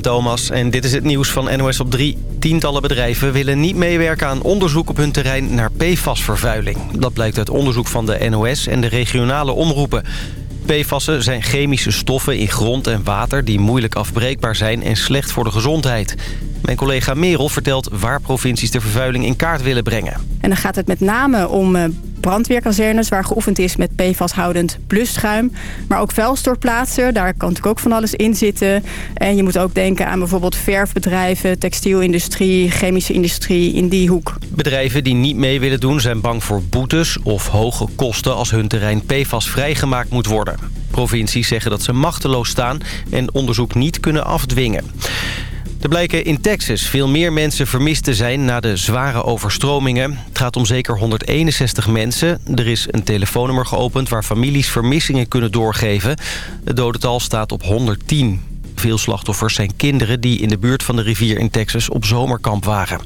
Thomas en dit is het nieuws van NOS op 3. Tientallen bedrijven willen niet meewerken aan onderzoek op hun terrein naar PFAS-vervuiling. Dat blijkt uit onderzoek van de NOS en de regionale omroepen. PFAS'en zijn chemische stoffen in grond en water die moeilijk afbreekbaar zijn en slecht voor de gezondheid. Mijn collega Merel vertelt waar provincies de vervuiling in kaart willen brengen. En dan gaat het met name om eh, brandweerkazernes... waar geoefend is met PFAS-houdend blusschuim. Maar ook vuilstortplaatsen, daar kan natuurlijk ook van alles in zitten. En je moet ook denken aan bijvoorbeeld verfbedrijven... textielindustrie, chemische industrie, in die hoek. Bedrijven die niet mee willen doen zijn bang voor boetes... of hoge kosten als hun terrein PFAS vrijgemaakt moet worden. Provincies zeggen dat ze machteloos staan... en onderzoek niet kunnen afdwingen. Er blijken in Texas veel meer mensen vermist te zijn na de zware overstromingen. Het gaat om zeker 161 mensen. Er is een telefoonnummer geopend waar families vermissingen kunnen doorgeven. Het dodental staat op 110. Veel slachtoffers zijn kinderen die in de buurt van de rivier in Texas op zomerkamp waren.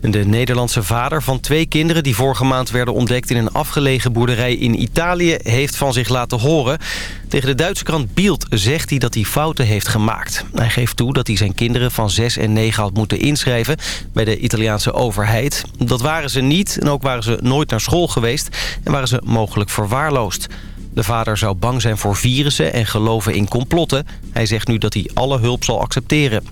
De Nederlandse vader van twee kinderen die vorige maand werden ontdekt in een afgelegen boerderij in Italië heeft van zich laten horen. Tegen de Duitse krant Bild zegt hij dat hij fouten heeft gemaakt. Hij geeft toe dat hij zijn kinderen van 6 en 9 had moeten inschrijven bij de Italiaanse overheid. Dat waren ze niet en ook waren ze nooit naar school geweest en waren ze mogelijk verwaarloosd. De vader zou bang zijn voor virussen en geloven in complotten. Hij zegt nu dat hij alle hulp zal accepteren.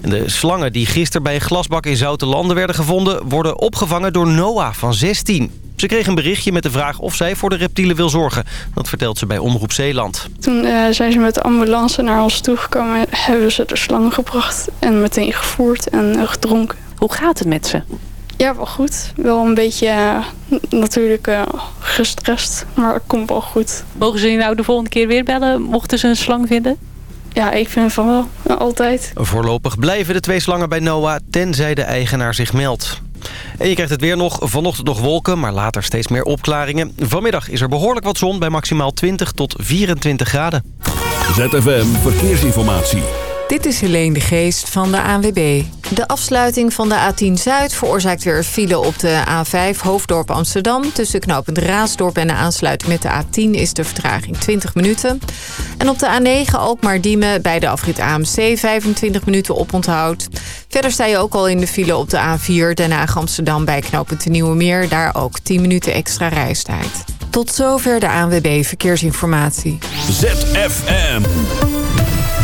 de slangen die gisteren bij een glasbak in Zoute Landen werden gevonden... worden opgevangen door Noah van 16. Ze kreeg een berichtje met de vraag of zij voor de reptielen wil zorgen. Dat vertelt ze bij Omroep Zeeland. Toen uh, zijn ze met de ambulance naar ons toegekomen... hebben ze de slangen gebracht en meteen gevoerd en gedronken. Hoe gaat het met ze? Ja, wel goed. Wel een beetje uh, natuurlijk uh, gestrest, maar het komt wel goed. Mogen ze je nou de volgende keer weer bellen, mochten ze een slang vinden? Ja, ik vind van wel. Ja, altijd. Voorlopig blijven de twee slangen bij Noah, tenzij de eigenaar zich meldt. En je krijgt het weer nog. Vanochtend nog wolken, maar later steeds meer opklaringen. Vanmiddag is er behoorlijk wat zon bij maximaal 20 tot 24 graden. ZFM Verkeersinformatie. Dit is Helene de Geest van de ANWB. De afsluiting van de A10 Zuid veroorzaakt weer een file op de A5 Hoofddorp Amsterdam. Tussen knooppunt Raasdorp en de aansluiting met de A10 is de vertraging 20 minuten. En op de A9 Alkmaar-Diemen bij de afrit AMC 25 minuten oponthoud. Verder sta je ook al in de file op de A4 Den Haag Amsterdam bij knooppunt de Nieuwe Meer. Daar ook 10 minuten extra reistijd. Tot zover de ANWB Verkeersinformatie. ZFM.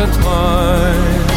at mine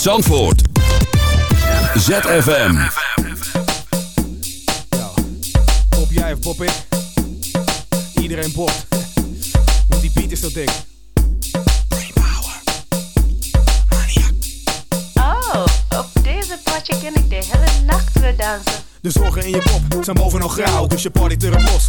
Zandvoort. ZFM. Pop jij of pop ik? Iedereen popt. Want die beat is zo dik. Oh, op deze potje ken ik de hele nacht weer dansen. De zorgen in je pop zijn bovenal grauw, dus je partyt erop los.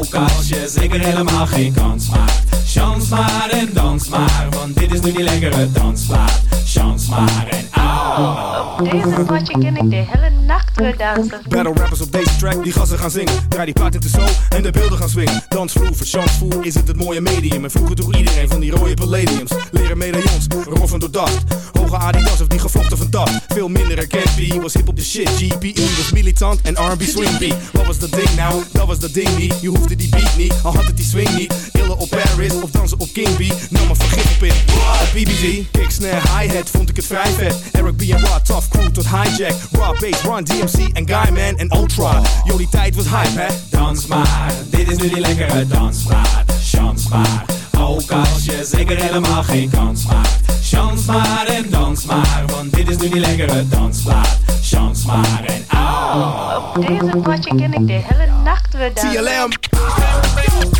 ook als je zeker helemaal geen kans maakt. Chans maar en dans maar, want dit is nu die lekkere dansmaat. Chans maar en au. Op deze potje ken ik de hele Battle rappers op deze track, die gassen gaan zingen. Draai die plaat in de zo en de beelden gaan swingen. Dansvloer, verchansvoer is het het mooie medium. En vroeger droeg iedereen van die rode palladiums. Leren medaillons, roffen door dacht. Hoge Adidas of die gevlochten van dat. Veel minder herkend, was hip op de shit. GPE was militant en R&B swing beat. Wat was dat ding nou? Dat was dat ding niet. Je hoefde die beat niet, al had het die swing niet. Illen op Paris of dansen op King B. Nam maar vergif op in. BBG, kick, snare, hi-hat vond ik het vrij vet. Eric B en tough crew tot hijack. Raw bass, Run en Guyman en Ultra. Die tijd was hype, hè? Dans maar, dit is nu die lekkere dansmaat. Chans maar, ook als je zeker helemaal geen kans maakt. Chans maar en dans maar, want dit is nu die lekkere dansplaat. Chans maar en au. Op deze potje ken ik de hele nacht weer dansen. TLM.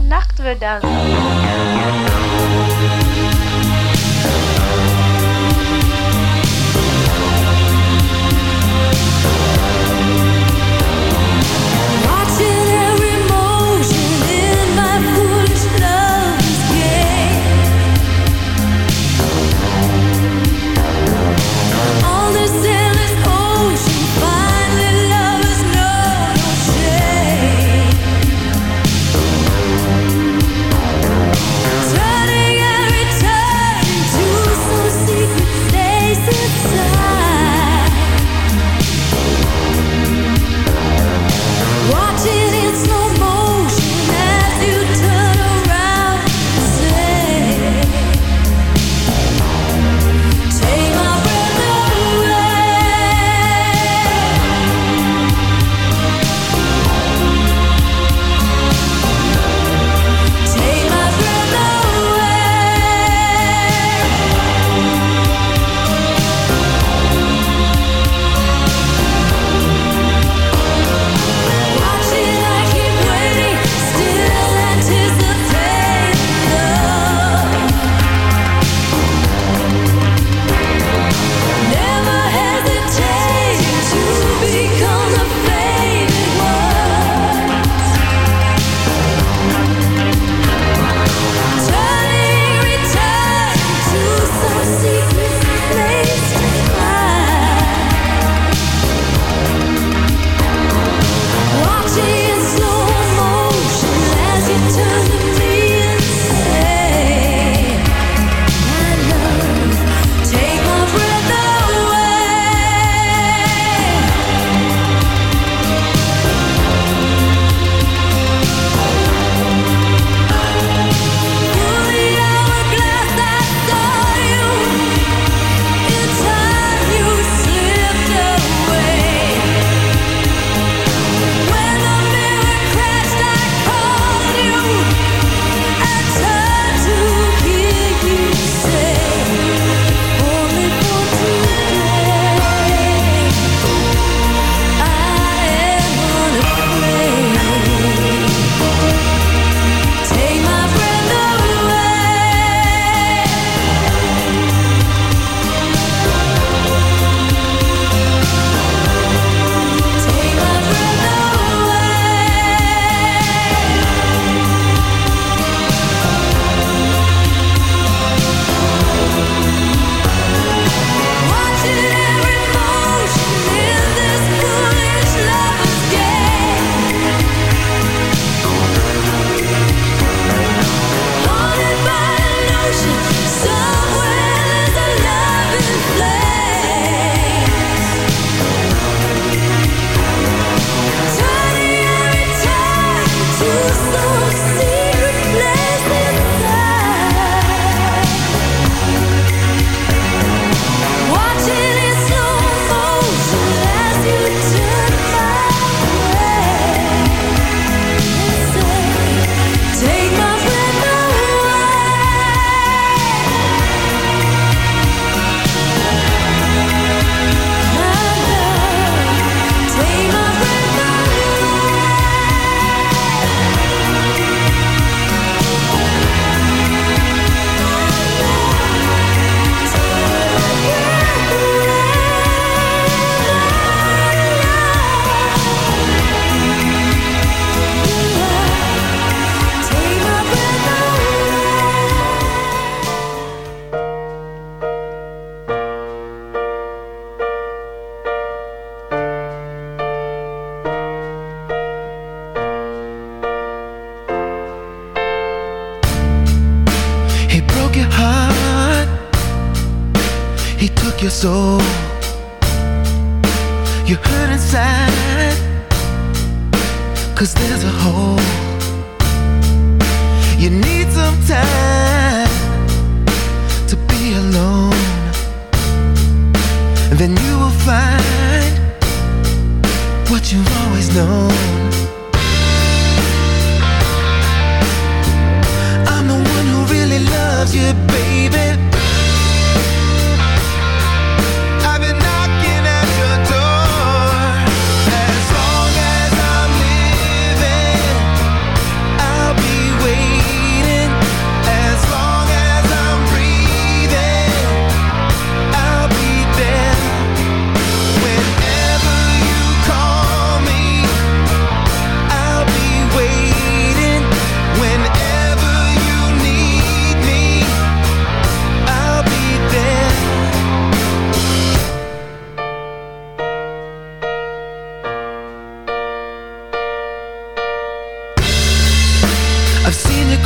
nacht weer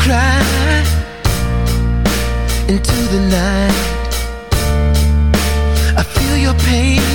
cry into the night. I feel your pain.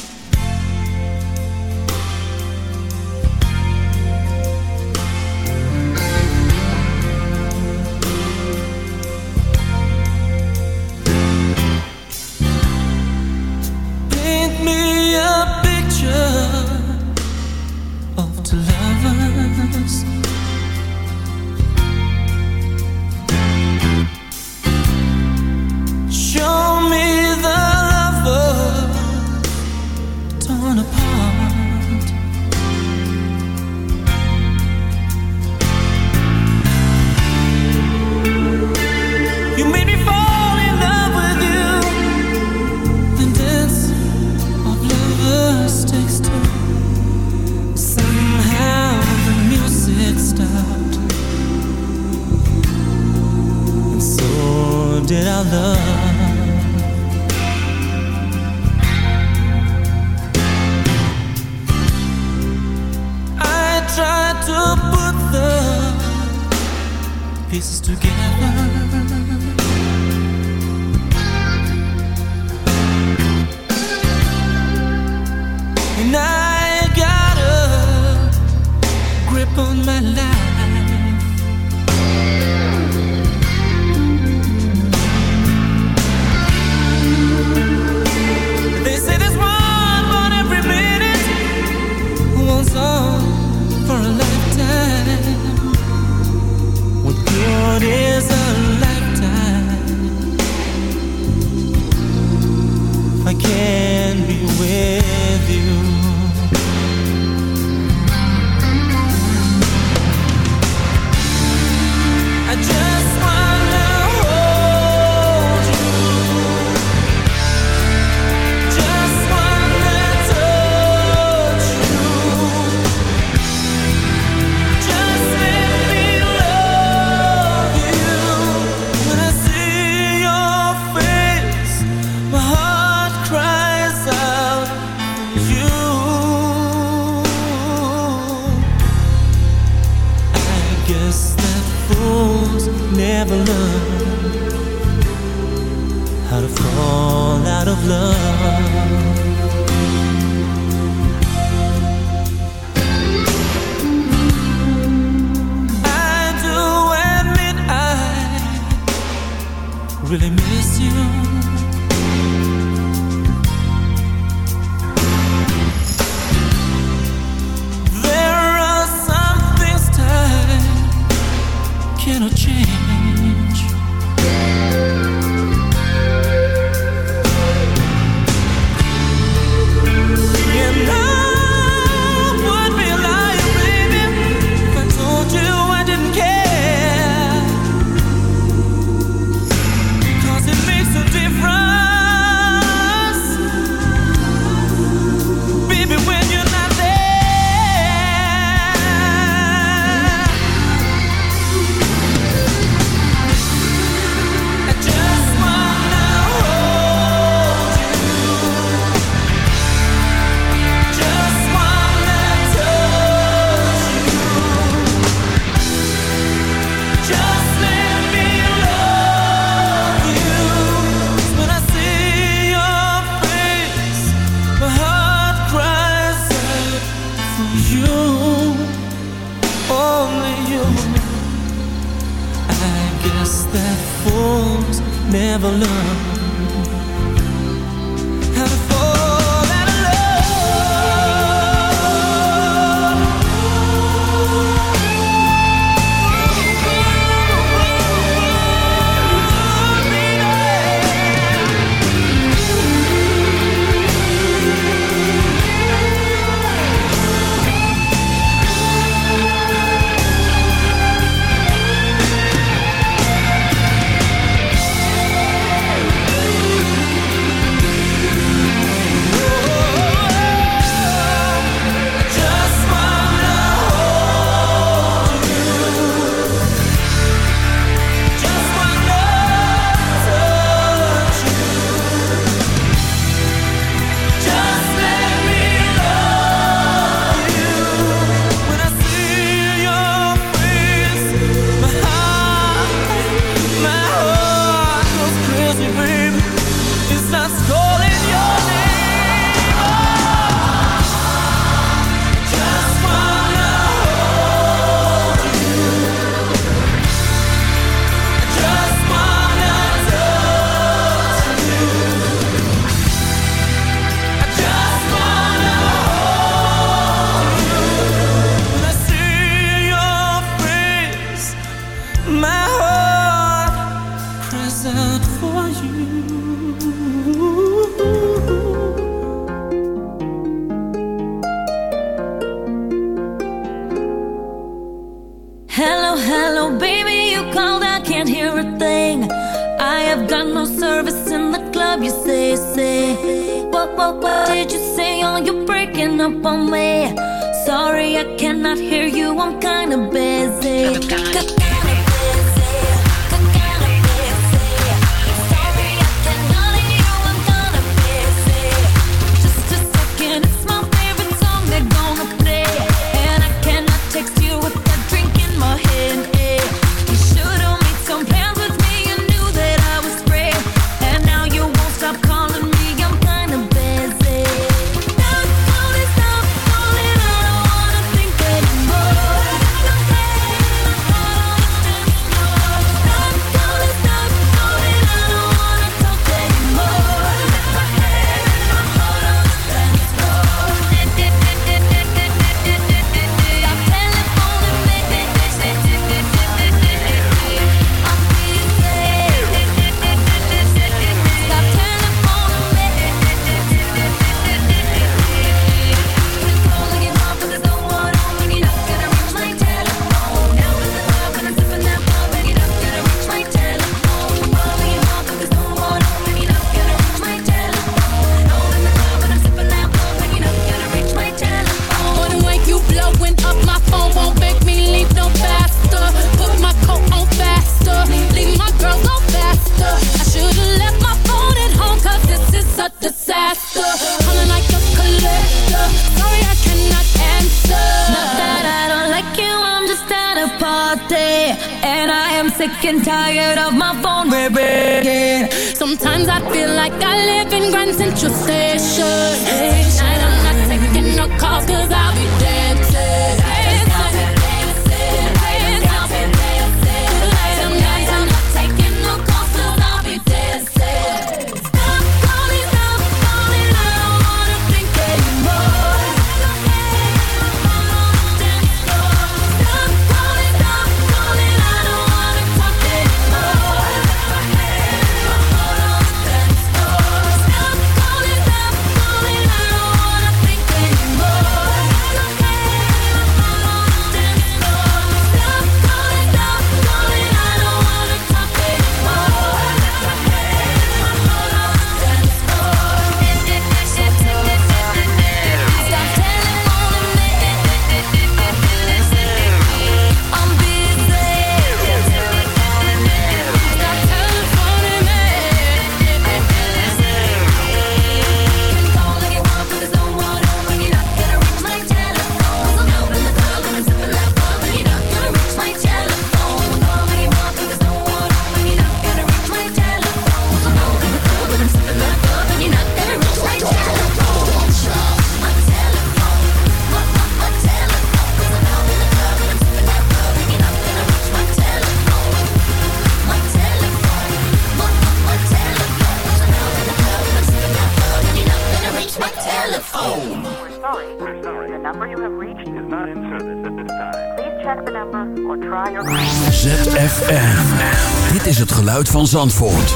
Zandvoort.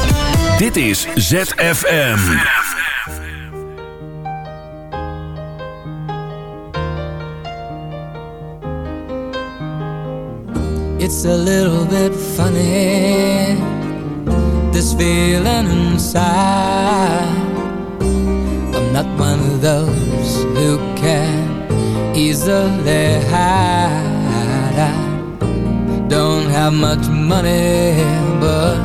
Dit is ZFM. It's a little bit funny, this feeling inside. I'm not one of those who can easily hide. I don't have much money, but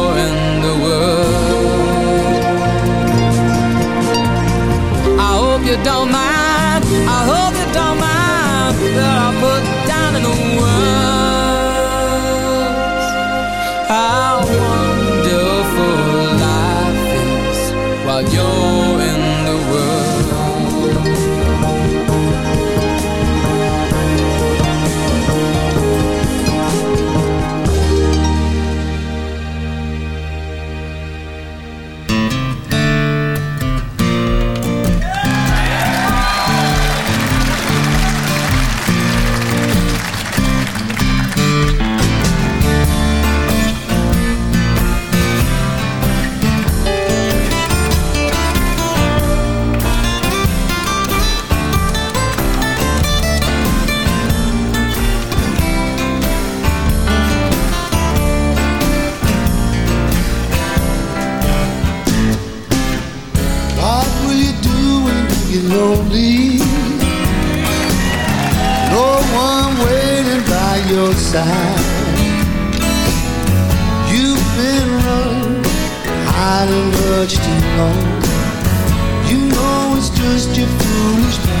side. You've been wrong, hiding, done much too long. You know it's just your foolish mind.